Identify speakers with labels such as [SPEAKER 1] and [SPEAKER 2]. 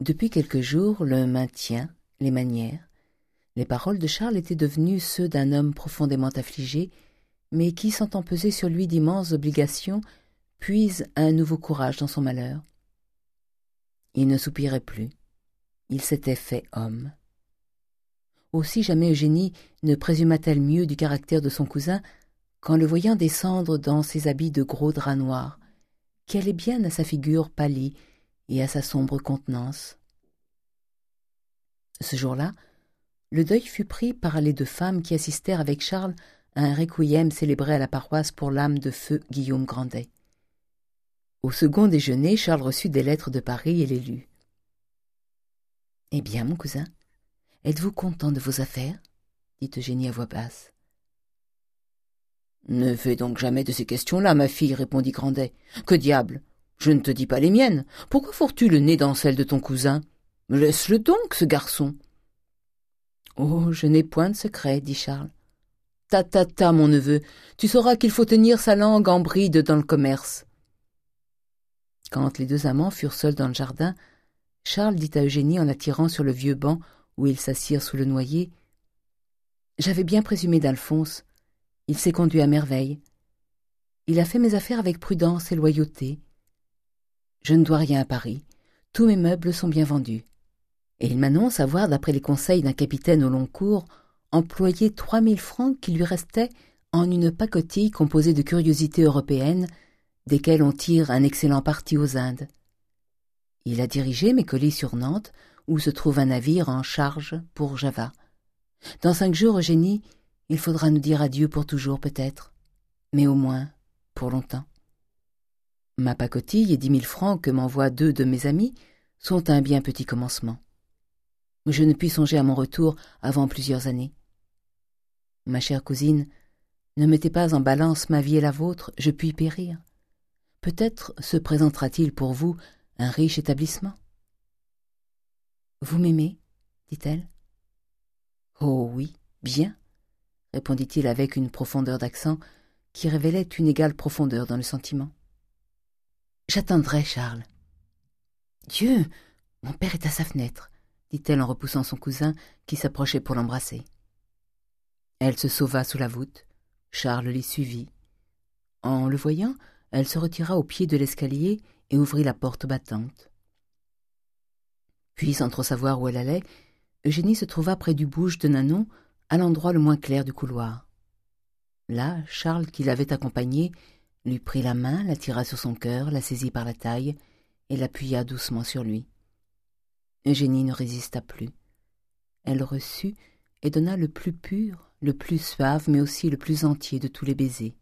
[SPEAKER 1] Depuis quelques jours, le maintien, les manières, les paroles de Charles étaient devenues ceux d'un homme profondément affligé, mais qui, sentant peser sur lui d'immenses obligations, puise un nouveau courage dans son malheur. Il ne soupirait plus. Il s'était fait homme. Aussi jamais Eugénie ne présuma-t-elle mieux du caractère de son cousin qu'en le voyant descendre dans ses habits de gros drap noir, qui allaient bien à sa figure pâlie et à sa sombre contenance. Ce jour-là, le deuil fut pris par les deux femmes qui assistèrent avec Charles à un requiem célébré à la paroisse pour l'âme de feu Guillaume Grandet. Au second déjeuner, Charles reçut des lettres de Paris et les lut. « Eh bien, mon cousin, êtes-vous content de vos affaires ?» dit Eugénie à voix basse.
[SPEAKER 2] « Ne fais donc jamais de ces questions-là, ma fille, répondit Grandet. Que diable Je ne te dis pas les miennes. Pourquoi fourres-tu le nez dans celle de ton cousin? Laisse-le donc, ce garçon.
[SPEAKER 1] Oh, je n'ai point de secret, dit Charles.
[SPEAKER 2] Ta ta ta, mon neveu, tu sauras qu'il faut tenir sa langue en bride dans le commerce.
[SPEAKER 1] Quand les deux amants furent seuls dans le jardin, Charles dit à Eugénie en la tirant sur le vieux banc où ils s'assirent sous le noyer J'avais bien présumé d'Alphonse. Il s'est conduit à merveille. Il a fait mes affaires avec prudence et loyauté. Je ne dois rien à Paris. Tous mes meubles sont bien vendus et il m'annonce avoir, d'après les conseils d'un capitaine au long cours, employé trois mille francs qui lui restaient en une pacotille composée de curiosités européennes, desquelles on tire un excellent parti aux Indes. Il a dirigé mes colis sur Nantes, où se trouve un navire en charge pour Java. Dans cinq jours, Eugénie, il faudra nous dire adieu pour toujours peut-être, mais au moins pour longtemps. Ma pacotille et dix mille francs que m'envoient deux de mes amis sont un bien petit commencement je ne puis songer à mon retour avant plusieurs années. Ma chère cousine, ne mettez pas en balance ma vie et la vôtre, je puis périr. Peut-être se présentera-t-il pour vous un riche établissement. Vous m'aimez dit-elle. Oh oui, bien, répondit-il avec une profondeur d'accent qui révélait une égale profondeur dans le sentiment. J'attendrai, Charles. Dieu, mon père est à sa fenêtre dit-elle en repoussant son cousin qui s'approchait pour l'embrasser. Elle se sauva sous la voûte. Charles l'y suivit. En le voyant, elle se retira au pied de l'escalier et ouvrit la porte battante. Puis, sans trop savoir où elle allait, Eugénie se trouva près du bouge de Nanon, à l'endroit le moins clair du couloir. Là, Charles, qui l'avait accompagnée, lui prit la main, la tira sur son cœur, la saisit par la taille et l'appuya doucement sur lui. Eugénie ne résista plus. Elle reçut et donna le plus pur, le plus suave, mais aussi le plus entier de tous les baisers.